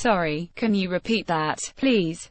Sorry, can you repeat that, please?